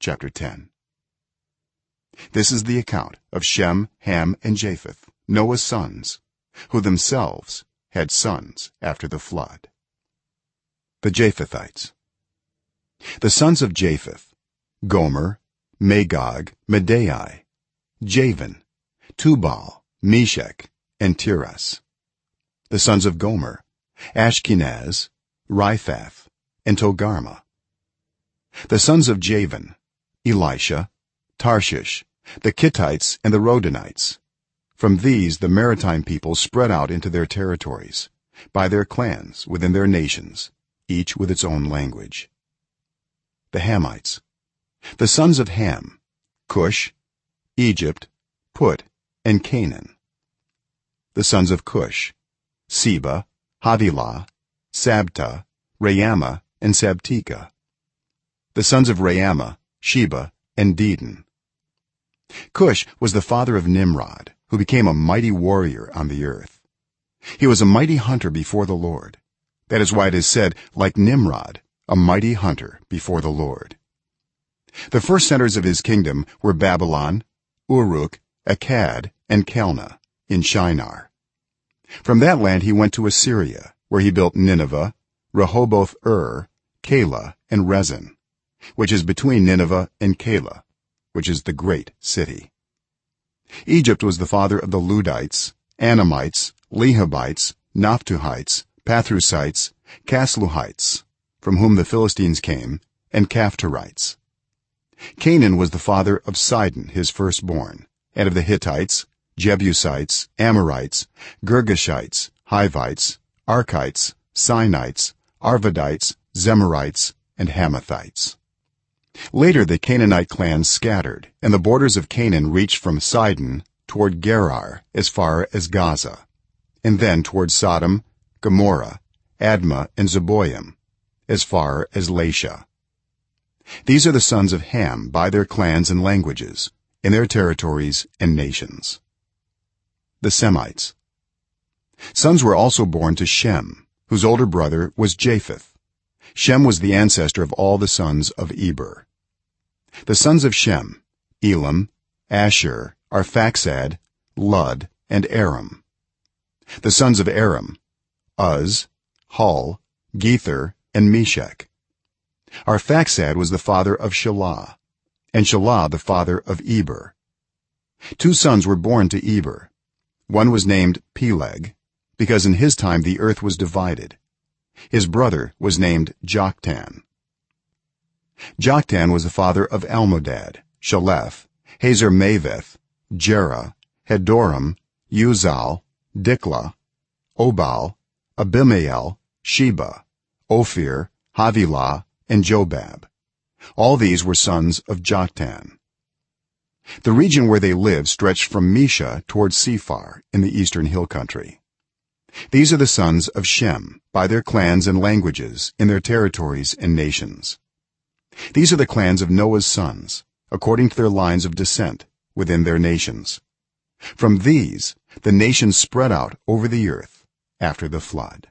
chapter 10 this is the account of shem ham and japheth noah's sons who themselves had sons after the flood. The japhethites. The sons of japheth gomer magog madai javan tubal meshek and tiras. The sons of gomer ashkenaz riphath and togarmah the sons of javan elisha tarshish the kittites and the rodanites. From these the maritime people spread out into their territories by their clans within their nations each with its own language. The hamites. The sons of ham cush egypt put and canaan. The sons of cush seba havilah sabta raamah and sabteka the sons of raamah sheba and dedan. Cush was the father of nimrod who became a mighty warrior on the earth. He was a mighty hunter before the lord. That is why it is said like nimrod a mighty hunter before the lord. The first centers of his kingdom were babylon uruk akkad and calneh in shinar. From that land he went to assyria where he built nineveh rehoboth ir calah and resen which is between nineveh and calah which is the great city. Egypt was the father of the ludites anamites lehabites naphtuhites pathrusites casluhites from whom the philistines came and caphtorites canaan was the father of sidon his firstborn and of the hittites jebusites amorites girgashites hivites arkites sinites arvadites zemarites and hamathites later the canaanite clans scattered and the borders of canaan reached from sidon toward gerar as far as gaza and then toward sodom gomorrah admah and zeboim as far as lasha. These are the sons of ham by their clans and languages in their territories and nations. The semites. Sons were also born to shem whose older brother was japheth shem was the ancestor of all the sons of eber. The sons of shem elam ashur arphaxad lud and aram. The sons of aram uz hul gether and meshek arphaxad was the father of shelah and shelah the father of eber. Two sons were born to eber. One was named peleg because in his time the earth was divided his brother was named joktan. Joktan was the father of Elmodad, almodad sheleph hazarmaveth jerah hadoram uzal dikla obal abimael sheba ophir havilah and jobab. All these were sons of joktan. The region where they lived stretched from mesha toward sephar in the eastern hill country these are the sons of shem by their clans and languages in their territories and nations. These are the clans of noah's sons according to their lines of descent within their nations. From these the nations spread out over the earth after the flood